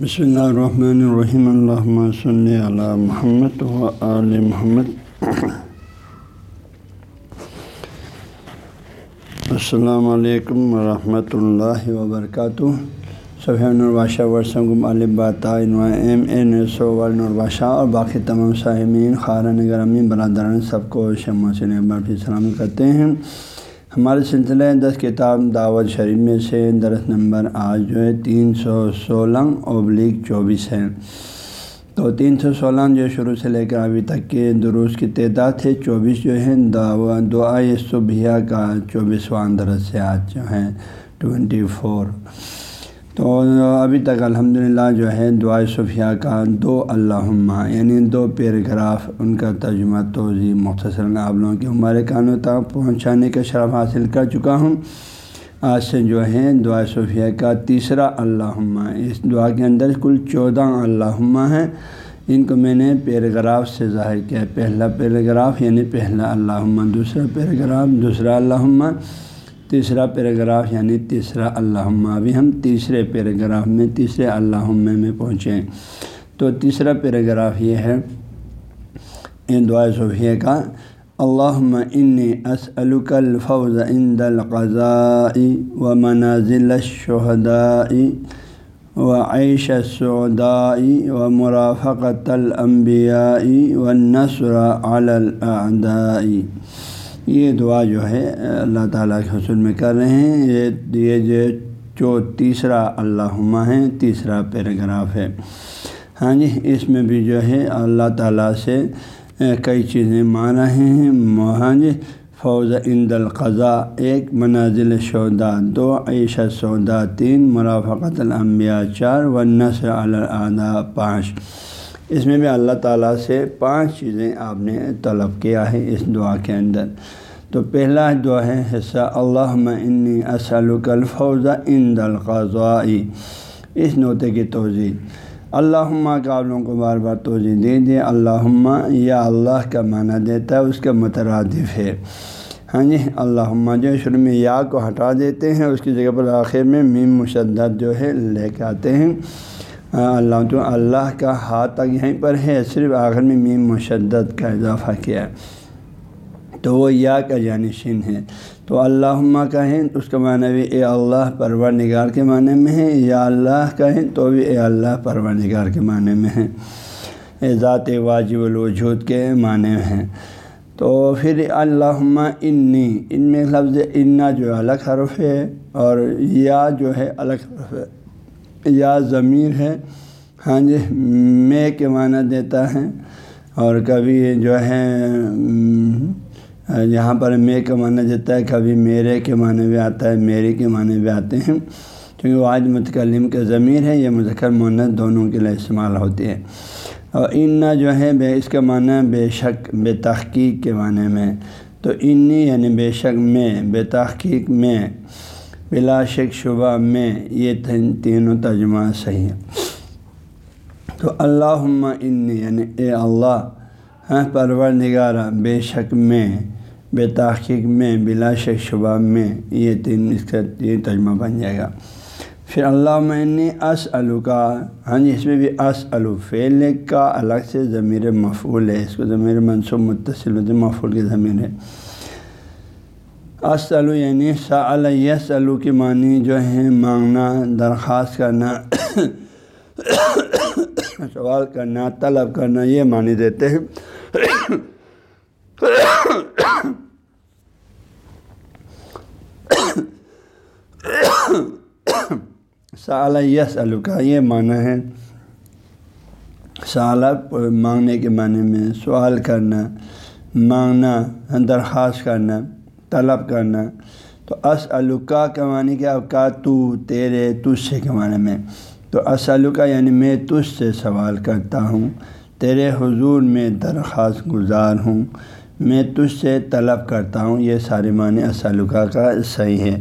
بسم اللہ الرحمن الرحیم اللہ صلی علی محمد و آل محمد السلام علیکم ورحمۃ اللہ وبرکاتہ صفحہ نرباشہ ورثم الباطا ایم این نرباشہ اور باقی تمام صاحمین خارن گرامی برادران سب کو شمع سے برفی سلام کرتے ہیں ہمارے سلسلہ دس کتاب دعوت شریف میں سے درس نمبر آج جو ہے تین سو سولہ ابلیغ چوبیس ہے۔ تو تین سو سولہ جو شروع سے لے کر ابھی تک کے دروس کی تعداد ہے، چوبیس جو ہے دعوت، دعائے صبح کا چوبیسواں درس سے آج جو ہے ٹوینٹی فور تو ابھی تک الحمدللہ جو ہے دعائے صفیہ کا دو اللّہ یعنی دو پیراگراف ان کا ترجمہ توضیع مختصر آپ لوگوں کے ہمارے کانوں تک پہنچانے کا شرف حاصل کر چکا ہوں۔ آج سے جو ہے دعائے صفیہ کا تیسرا اللّہ اس دعا کے اندر کل چودہ اللّہ ہیں۔ ان کو میں نے پیراگراف سے ظاہر کیا، پہلا پیراگراف یعنی پہلا اللّہ دوسرا پیراگراف، دوسرا اللّہ تیسرا پیراگراف یعنی تیسرا اللہ ابھی ہم تیسرے پیراگراف میں، تیسرے اللہ میں پہنچے تو تیسرا پیراگراف یہ ہے ان دعا صوفیہ کا اللہ ان اسلک الفوز عند القضاء و منازل الشہداء و عیش سعودائی و مرافقت الانبیاء و نثر الاعداء۔ یہ دعا جو ہے، اللہ تعالیٰ کے حصول میں کر رہے ہیں۔ یہ یہ جو جو تیسرا اللہ ہے، تیسرا پیراگراف ہے۔ ہاں جی اس میں بھی جو ہے، اللہ تعالیٰ سے کئی چیزیں مان رہے ہیں۔ ہاں جی فوز عند القضاء، ایک منازل سودا دو عیشہ سودا تین مرافقت الانبیاء، چار و نثر العدا پانچ۔ اس میں بھی اللہ تعالیٰ سے پانچ چیزیں آپ نے طلب کیا ہے اس دعا کے اندر۔ تو پہلا دعا ہے، حصہ اللہ انی اسلک الفوز ان القضائی اس نوتے کی توضیع اللہ کا آپ لوگوں کو بار بار توضیع دے دے۔ اللہ یا اللہ کا معنی دیتا ہے، اس کا مترادف ہے۔ ہاں جی اللہ جو شروع میں یا کو ہٹا دیتے ہیں، اس کی جگہ پر آخر میں میم مشدد جو ہے لے کے آتے ہیں۔ اللہ تو اللہ کا ہاتھ تک یہیں پر ہے، صرف آخر میں میم مشدد کا اضافہ کیا تو وہ یا کا جانشین ہے۔ تو اللہ کہیں تو اس کا معنی بھی اے اللہ پرور نگار کے معنی میں ہے، یا اللہ کہیں تو بھی اے اللہ پرور نگار کے معنی میں ہے۔ اے ذات واجب الوجود کے معنی میں ہیں تو پھر اللہ انی، ان میں لفظ انا جو الگ حرف ہے اور یا جو ہے الگ حرف ہے۔ یا ضمیر ہے ہاں جی میں کے معنی دیتا ہے اور کبھی جو ہے یہاں پر میں کا معنی دیتا ہے، کبھی میرے کے معنی بھی آتا ہے، میرے کے معنی بھی آتے ہیں۔ کیونکہ وہ آج متکلم کا ضمیر ہے یہ مذکر مونت دونوں کے لیے استعمال ہوتی ہے۔ اور ان جو ہے، بے، اس کا معنی بے شک، بے تحقیق کے معنی میں۔ تو انی یعنی بے شک میں، بے تحقیق میں۔ بلا شک شبہ میں یہ تینوں ترجمہ صحیح ہے تو اللہ انی یعنی اے اللہ ہاں پرور نگارہ بے شک میں، بے تحقیق میں، بلا شک شبہ میں یہ تین اس کا تین ترجمہ بن جائے گا۔ پھر اللہ میں اس الو کا ہاں جی اس میں بھی اس الو فعل کا الگ سے ضمیر مفعول ہے۔ اس کو ضمیر منصوب متصل ہوتے مفعول کی ضمیر ہے۔ اسلو یعنی سا یس الو کی معنی جو ہے مانگنا، درخواست کرنا، سوال کرنا، طلب کرنا، یہ معنی دیتے ہیں۔ سال یس الو کا یہ معنی ہے۔ سال مانگنے کے معنی میں سوال کرنا، مانگنا، درخواست کرنا۔ طلب کرنا تو اسلکا کا معنی کیا کا تو تیرے تجھ سے کے معنی میں۔ تو اسلکا یعنی میں تجھ سے سوال کرتا ہوں۔ تیرے حضور میں درخواست گزار ہوں۔ میں تجھ سے طلب کرتا ہوں۔ یہ سارے معنی اسلکا کا صحیح ہے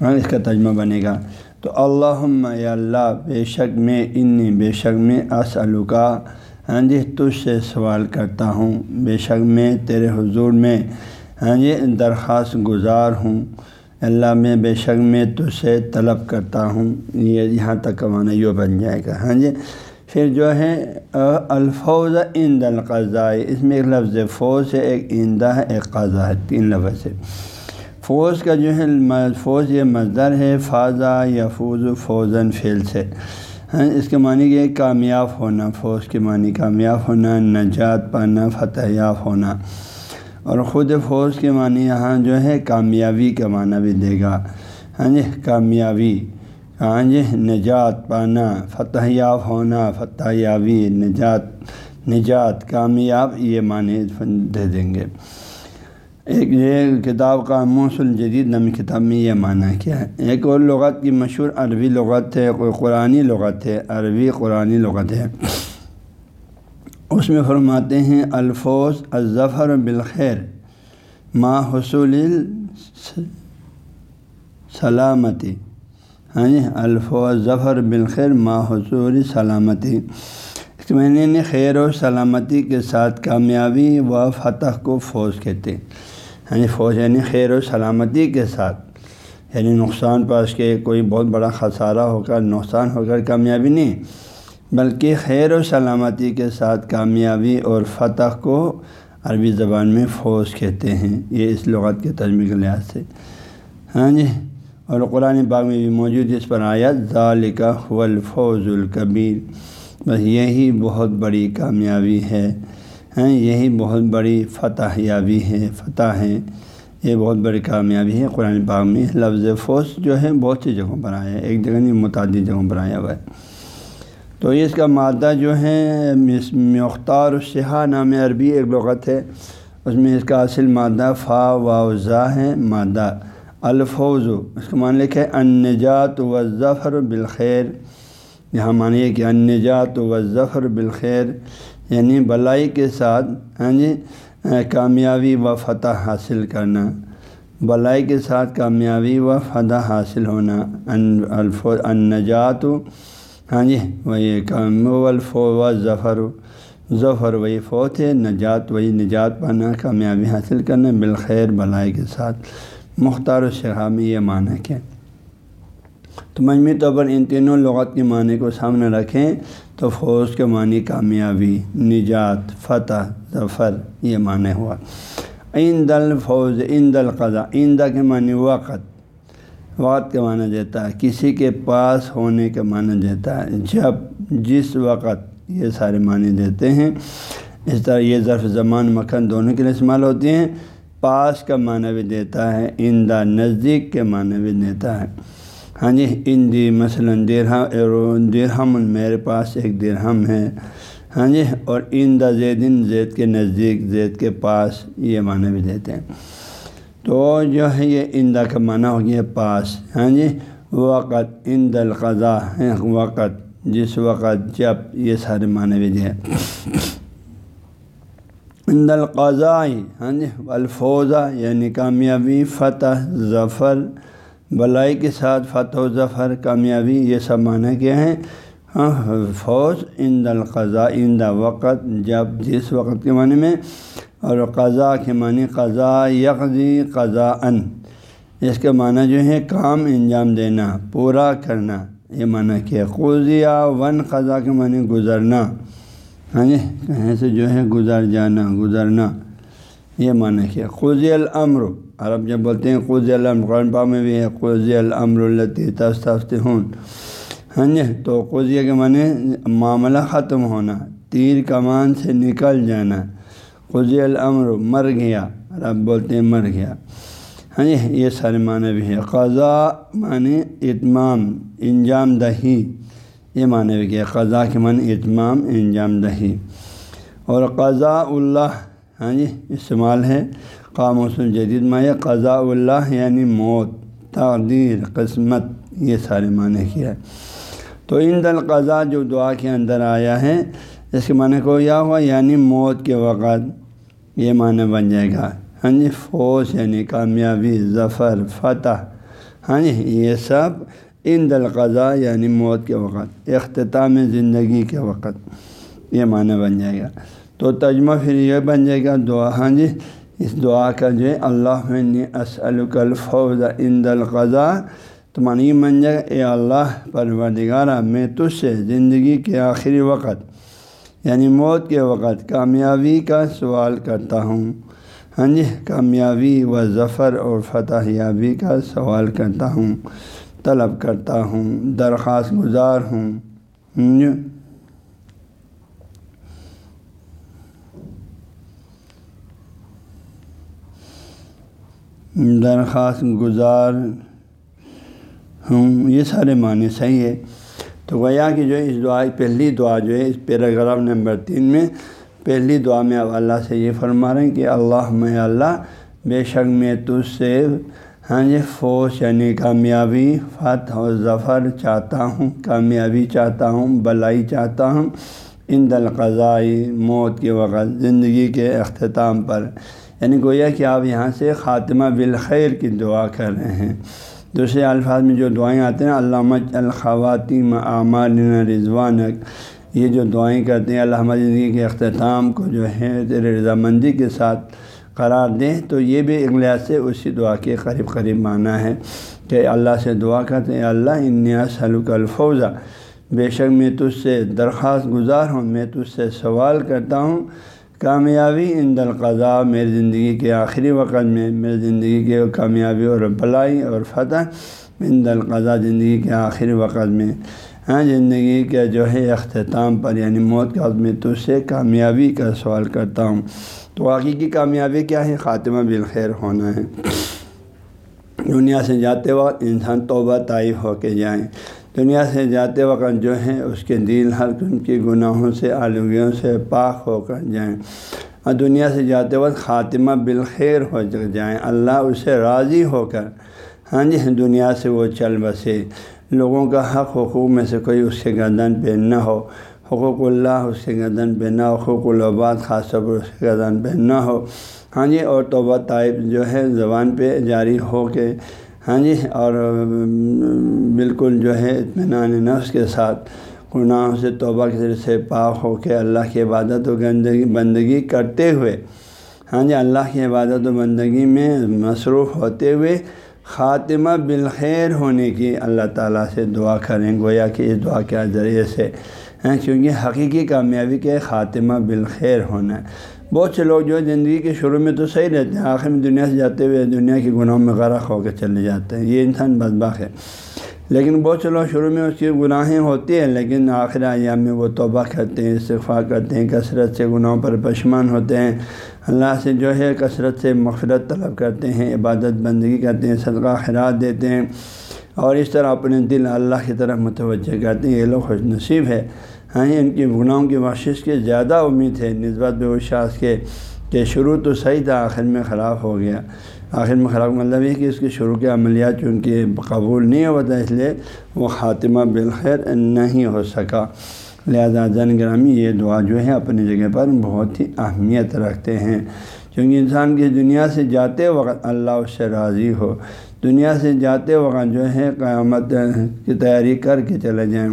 ہاں اس کا ترجمہ بنے گا۔ تو اللہ یا اللہ، بے شک میں، انی، بے شک میں اسلکا ہاں جی تجھ سے سوال کرتا ہوں۔ بے شک میں، تیرے حضور میں۔ ہاں جی درخواست گزار ہوں۔ اللہ میں بے شک میں تجھ سے طلب کرتا ہوں۔ یہ یہاں تک کا معنی بن جائے گا۔ ہاں جی پھر جو ہے الفوظ عند القضاء۔ اس میں ایک لفظ فوج ہے ایک ایندہ ہے، ایک قضا ہے۔ تین لفظ ہے فوج کا جو ہے فوج یہ مزدر ہے فاضہ یا فوز فوزن فیل سے۔ ہاں اس کے معنی یہ کامیاب ہونا فوج کے معنی کامیاب ہونا، نجات پانا، فتح یاب ہونا۔ اور خود فوج کے معنی یہاں جو ہے کامیابی کا معنی بھی دے گا۔ ہاں جی کامیابی۔ ہاں جی نجات پانا فتح یاب ہونا فتح یابی نجات نجات، کامیاب، یہ معنی دے دیں گے۔ ایک یہ کتاب کا موصل جدید نمی کتاب میں یہ معنی کیا ہے۔ ایک اور لغت کی مشہور عربی لغت ہے کوئی قرآن لغت ہے، عربی قرآن لغت ہے۔ اس میں فرماتے ہیں الفوظ الظفر بالخیر ما حصول سلامتی ہاں جی الفوظ ظفر بالخیر ما حصول سلامتی اس معنی خیر و سلامتی کے ساتھ کامیابی و فتح کو فوج کہتے ہیں۔ ہاں جی، یعنی فوج یعنی خیر و سلامتی کے ساتھ۔ یعنی نقصان پاس کے کوئی بہت بڑا خسارہ ہو کر، نقصان ہو کر کامیابی نہیں۔ بلکہ خیر و سلامتی کے ساتھ کامیابی اور فتح کو عربی زبان میں فوج کہتے ہیں۔ یہ اس لغت کے ترجمے کے لحاظ سے۔ ہاں جی اور قرآن باغ میں بھی موجود اس پر آیا ذالکہ الفوز القبیر بس یہی بہت بڑی کامیابی ہے۔ ہیں یہی بہت بڑی فتح یابی ہے، فتح ہے۔ یہ بہت بڑی کامیابی ہے۔ قرآن پاک میں لفظ فوج جو ہے، بہت سی جگہوں پر آیا ہے۔ ایک جگہ نہیں، متعدد جگہوں پر آیا ہوا ہے۔ تو اس کا مادہ جو ہے مختار الشہا نام عربی ایک لغت ہے۔ اس میں اس کا اصل مادہ فا واضح ہے، مادہ الفوظ اس کا مان لکھے انجات و ظفر بالخیر۔ یہاں مانیے کہ انجات و ظفر بالخیر یعنی بلائی کے ساتھ ہاں جی کامیابی و فتح حاصل کرنا۔ بلائی کے ساتھ کامیابی و فتح حاصل ہونا۔ ان الفو النجات ہاں جی وہی کام الفو و ظفر ظفر وہی فوت ہے، نجات وہی نجات پانا، کامیابی حاصل کرنا، بالخیر بلائی کے ساتھ مختار و میں یہ معنی کیا تو مجموعی طور پر ان تینوں لغت کے معنی کو سامنے رکھیں تو فوج کے معنی کامیابی، نجات، فتح، ظفر، یہ معنی ہوا۔ این دل فوج ان دل قضا ایندہ کے معنی وقت وقت کا معنی دیتا ہے، کسی کے پاس ہونے کا معنی دیتا ہے۔ جب جس وقت یہ سارے معنی دیتے ہیں، اس طرح یہ ظرف زمان مکھن دونوں کے لیے استعمال ہوتے ہیں۔ پاس کا معنی بھی دیتا ہے ایندہ نزدیک کے معنی بھی دیتا ہے۔ ہاں جی ان دی مثلاً درہم درہم، میرے پاس ایک درہم ہے۔ ہاں جی اور ان دا زید کے نزدیک، زید کے پاس یہ معنی بھی دیتے ہیں۔ تو جو ہے یہ اندا کا معنی ہو گیا پاس ہاں جی؟ وقت ان دلقضا ہاں، وقت، جس وقت جب یہ سارے معنی بھی دے ان دلقضائی ہاں جی؟ الفوظہ یعنی کامیابی، فتح، ظفر، بلائی کے ساتھ فتح و ظفر، کامیابی، یہ سب معنی کیا ہیں؟ ہاں فوج ان القضاء ان وقت، جب، جس وقت کے معنی میں اور قضاء کے معنی قضاء یکزی قضاء ان اس کے معنی جو ہے کام انجام دینا، پورا کرنا، یہ معنی کیا قوضیہ ون قضاء کے معنی گزرنا۔ ہاں جی کہیں سے جو ہے گزر جانا، گزرنا۔ یہ معنی کیا قوضی الامر، عرب جب بولتے ہیں قوض العمر قرآن پاک میں بھی ہے قوضی الامر التی تستفت ہوں ہاں جی تو قوضیہ کے معنی معاملہ ختم ہونا، تیر کمان سے نکل جانا۔ قوضی الامر، مر گیا۔ عرب بولتے ہیں مر گیا۔ ہاں جی یہ سارے معنی بھی ہے قضا معنی اتمام، انجام دہی۔ یہ معنی بھی کیا قضا کے معنی اتمام، انجام دہی۔ اور قضاء اللہ ہاں جی استعمال ہے۔ قاموس الجدید میں قضاء اللہ یعنی موت، تقدیر، قسمت۔ یہ سارے معنی کیا ہے۔ تو ان دل قضا جو دعا کے اندر آیا ہے اس کے معنی کو یا ہوا یعنی موت کے وقت یہ معنی بن جائے گا۔ ہاں جی فوج یعنی کامیابی، ظفر، فتح۔ ہاں جی یہ سب ان دل قضا یعنی موت کے وقت، اختتام زندگی کے وقت یہ معنی بن جائے گا۔ تو تجمہ پھر یہ بن جائے گا، دعا ہاں جی اس دعا کا جو ہے، اللہ اسلقلفوز عند القضا تو معنی من جائے گا، اے اللہ پروردگارہ میں تجھ سے زندگی کے آخری وقت یعنی موت کے وقت کامیابی کا سوال کرتا ہوں۔ ہاں جی کامیابی و ظفر اور فتح یابی کا سوال کرتا ہوں، طلب کرتا ہوں، درخواست گزار ہوں۔ درخواست گزار ہوں، یہ سارے معنی صحیح ہے تو گویا کہ جو اس دعا پہلی دعا جو ہے اس پیراگراف نمبر تین میں پہلی دعا میں اب اللہ سے یہ فرما رہے ہیں کہ اللہ میں اللہ بے شک میں تجھ سے ہاں جی فوج یعنی کامیابی، فتح و ظفر چاہتا ہوں، کامیابی چاہتا ہوں، بلائی چاہتا ہوں۔ ان دلقضائی موت کے وقت، زندگی کے اختتام پر۔ یعنی گویا کہ آپ یہاں سے خاتمہ بالخیر کی دعا کر رہے ہیں۔ دوسرے الفاظ میں جو دعائیں آتے ہیں، علامہ الخواتین اعمال رضوان یہ جو دعائیں کرتے ہیں، علامہ زندگی کے اختتام کو جو ہے رضامندی کے ساتھ قرار دیں، تو یہ بھی لحاظ سے اسی دعا کے قریب قریب معنی ہے کہ اللہ سے دعا کرتے ہیں، اللہ انیا سلوک الفوظہ بے شک میں تجھ سے درخواست گزار ہوں، میں تجھ سے سوال کرتا ہوں کامیابی ان دلقضا میری زندگی کے آخری وقت میں میری زندگی کے کامیابی اور بلائی اور فتح ان دلقضا زندگی کے آخری وقت میں۔ ہاں زندگی کے جو ہے اختتام پر یعنی موت کا میں تجھ سے کامیابی کا سوال کرتا ہوں۔ تو حقیقی کامیابی کیا ہے؟ خاتمہ بالخیر ہونا ہے۔ دنیا سے جاتے وقت انسان توبہ، طائف ہو کے جائیں۔ دنیا سے جاتے وقت جو ہے اس کے دل ہر قسم کے گناہوں سے، آلودگیوں سے پاک ہو کر جائیں۔ اور دنیا سے جاتے وقت خاتمہ بالخیر ہو جائیں۔ اللہ اسے راضی ہو کر۔ ہاں جی دنیا سے وہ چل بسے۔ لوگوں کا حق حقوق میں سے کوئی اس کے گردن پہ نہ ہو۔ حقوق اللہ اس کے گردن پہ نہ ہو۔ حقوق العباد خاص طور پر اس کے گردن پہ نہ ہو۔ ہاں جی اور توبہ طائب جو ہے زبان پہ جاری ہو کے ہاں جی اور بالکل جو ہے اطمینان نفس کے ساتھ گناہوں سے توبہ کے ذریعے سے پاک ہو کے اللہ کی عبادت و گندگی، بندگی کرتے ہوئے ہاں جی اللہ کی عبادت و بندگی میں مصروف ہوتے ہوئے خاتمہ بالخیر ہونے کی اللہ تعالیٰ سے دعا کریں، گویا کہ اس دعا کے ذریعے سے ہیں کیونکہ حقیقی کامیابی کے خاتمہ بالخیر ہونا ہے۔ بہت سے لوگ جو ہے زندگی کے شروع میں تو صحیح رہتے ہیں، آخر میں دنیا سے جاتے ہوئے دنیا کے گناہوں میں غرق ہو کے چلے جاتے ہیں۔ یہ انسان بدباخ ہے۔ لیکن بہت سے لوگ شروع میں اس کی گناہیں ہوتی ہیں، لیکن آخر ایام میں وہ توبہ کرتے ہیں استفاع کرتے ہیں، کثرت سے گناہوں پر پشمان ہوتے ہیں۔ اللہ سے جو ہے کثرت سے مغفرت طلب کرتے ہیں، عبادت بندگی کرتے ہیں، صدقہ خیرات دیتے ہیں اور اس طرح اپنے دل اللہ کی طرف متوجہ کرتے ہیں۔ یہ لوگ خوش نصیب ہے ہاں ان کی گناہوں کی بخشش کی زیادہ امید ہے۔ نسبت بے شاخ کے کہ شروع تو صحیح تھا، آخر میں خراب ہو گیا۔ آخر میں خراب مطلب یہ کہ اس کے شروع کے عملیات چونکہ قبول نہیں ہوتا اس لیے وہ خاتمہ بالخیر نہیں ہو سکا۔ لہذا زن گرامی یہ دعا جو ہے اپنی جگہ پر بہت ہی اہمیت رکھتے ہیں۔ کیونکہ انسان کی دنیا سے جاتے وقت اللہ اس سے راضی ہو۔ دنیا سے جاتے وقت جو ہے قیامت کی تیاری کر کے چلے جائیں۔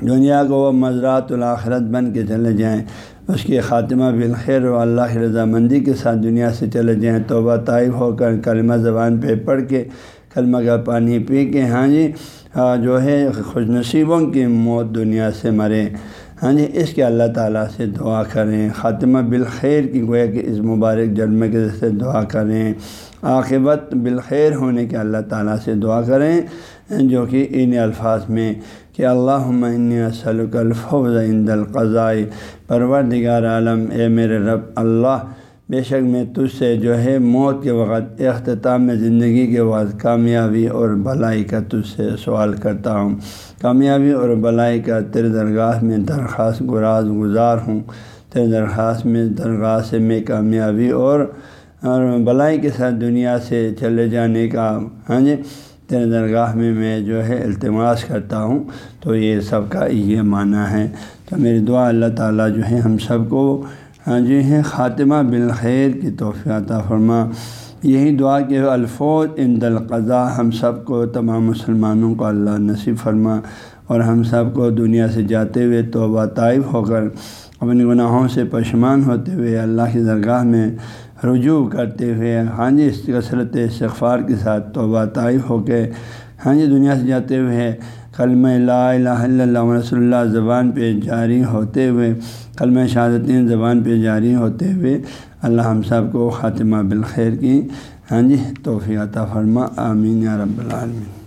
دنیا کو وہ مضرات الآخرت بن کے چلے جائیں۔ اس کی خاتمہ بالخیر و اللہ کی رضامندی کے ساتھ دنیا سے چلے جائیں۔ توبہ طائف ہو کر کلمہ زبان پہ پڑھ کے کلمہ کا پانی پی کے ہاں جی جو ہے، خوش نصیبوں کی موت دنیا سے مرے۔ ہاں جی اس کے اللہ تعالیٰ سے دعا کریں۔ خاتمہ بالخیر کی گویا کہ اس مبارک جنم کے سے دعا کریں۔ عاقبت بالخیر ہونے کے اللہ تعالیٰ سے دعا کریں، جو کہ ان الفاظ میں کہ اللہ سلک الفوز عند القضائی پروردگار عالم، اے میرے رب، اللہ، بے شک میں تجھ سے جو ہے موت کے وقت اختتام میں زندگی کے وقت کامیابی اور بلائی کا تجھ سے سوال کرتا ہوں۔ کامیابی اور بلائی کا تیرے درگاہ میں درخواست گراز گزار ہوں۔ تیرے درخواست میں درگاہ سے میں کامیابی اور اور بلائی کے ساتھ دنیا سے چلے جانے کا ہاں جی؟ تیرے درگاہ میں میں جو ہے التماس کرتا ہوں، تو یہ سب کا یہ معنی ہے۔ تو میری دعا اللہ تعالیٰ جو ہے ہم سب کو ہاں جی، جو ہے خاتمہ بالخیر کی عطا فرما۔ یہی دعا کہ الفوظ ان دلقضا ہم سب کو، تمام مسلمانوں کو اللہ نصیب فرما۔ اور ہم سب کو دنیا سے جاتے ہوئے توبہ طائف ہو کر اپنے گناہوں سے پشمان ہوتے ہوئے اللہ کی درگاہ میں رجوع کرتے ہوئے ہاں جی اس کثرت استغفار کے ساتھ توبہ طائف ہو کے ہاں جی دنیا سے جاتے ہوئے کلمہ لا الہ الا اللہ رسول اللہ زبان پہ جاری ہوتے ہوئے، کلمہ شہادتین زبان پہ جاری ہوتے ہوئے اللہ ہم سب کو خاتمہ بالخیر کی ہاں جی توفیع عطا فرما، آمین یا رب العالمین۔